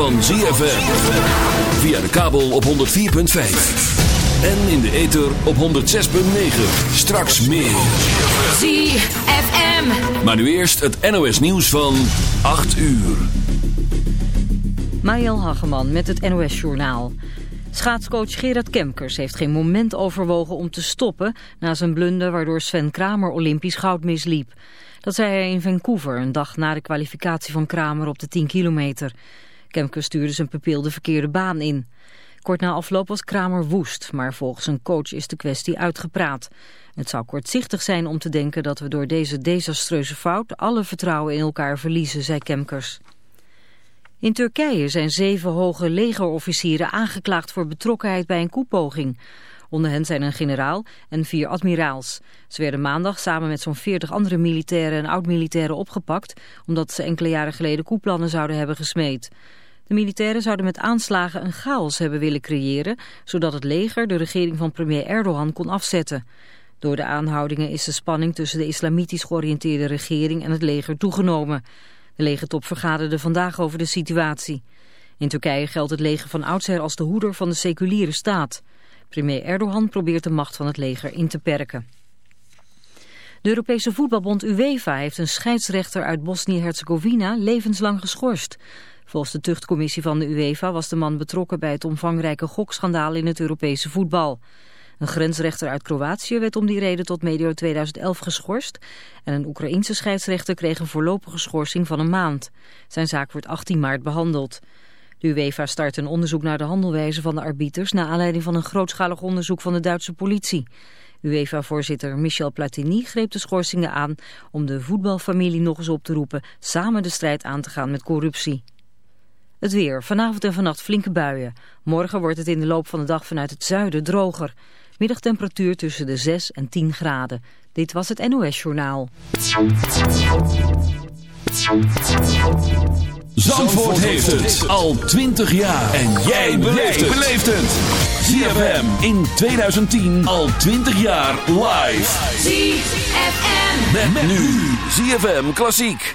Van ZFM. Via de kabel op 104.5. En in de ether op 106.9. Straks meer. ZFM. Maar nu eerst het NOS nieuws van 8 uur. Mariel Hageman met het NOS Journaal. Schaatscoach Gerard Kemkers heeft geen moment overwogen om te stoppen... na zijn blunder waardoor Sven Kramer Olympisch goud misliep. Dat zei hij in Vancouver, een dag na de kwalificatie van Kramer op de 10 kilometer. Kemkers stuurde zijn pupil de verkeerde baan in. Kort na afloop was Kramer woest, maar volgens een coach is de kwestie uitgepraat. Het zou kortzichtig zijn om te denken dat we door deze desastreuze fout... alle vertrouwen in elkaar verliezen, zei Kemkers. In Turkije zijn zeven hoge legerofficieren aangeklaagd voor betrokkenheid bij een koepoging. Onder hen zijn een generaal en vier admiraals. Ze werden maandag samen met zo'n veertig andere militairen en oud-militairen opgepakt... omdat ze enkele jaren geleden koeplannen zouden hebben gesmeed. De militairen zouden met aanslagen een chaos hebben willen creëren... zodat het leger de regering van premier Erdogan kon afzetten. Door de aanhoudingen is de spanning tussen de islamitisch georiënteerde regering en het leger toegenomen... De legertop vergaderde vandaag over de situatie. In Turkije geldt het leger van oudsher als de hoeder van de seculiere staat. Premier Erdogan probeert de macht van het leger in te perken. De Europese voetbalbond UEFA heeft een scheidsrechter uit Bosnië-Herzegovina levenslang geschorst. Volgens de tuchtcommissie van de UEFA was de man betrokken bij het omvangrijke gokschandaal in het Europese voetbal. Een grensrechter uit Kroatië werd om die reden tot medio 2011 geschorst en een Oekraïense scheidsrechter kreeg een voorlopige schorsing van een maand. Zijn zaak wordt 18 maart behandeld. De UEFA start een onderzoek naar de handelwijze van de arbiters na aanleiding van een grootschalig onderzoek van de Duitse politie. UEFA-voorzitter Michel Platini greep de schorsingen aan om de voetbalfamilie nog eens op te roepen samen de strijd aan te gaan met corruptie. Het weer. Vanavond en vannacht flinke buien. Morgen wordt het in de loop van de dag vanuit het zuiden droger. Middagtemperatuur tussen de 6 en 10 graden. Dit was het NOS Journaal. Zandvoort heeft het al 20 jaar. En jij beleeft het. ZFM in 2010 al 20 jaar live. ZFM. Met, nu. ZFM Klassiek.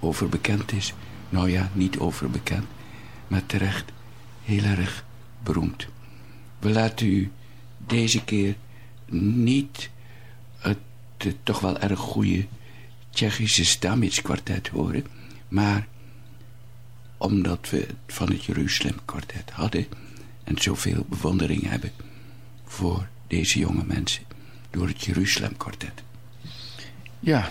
overbekend is. Nou ja, niet overbekend, maar terecht heel erg beroemd. We laten u deze keer niet het, het toch wel erg goede Tsjechische Stamitz kwartet horen, maar omdat we het van het Jeruzalem kwartet hadden en zoveel bewondering hebben voor deze jonge mensen door het Jeruzalem kwartet. Ja,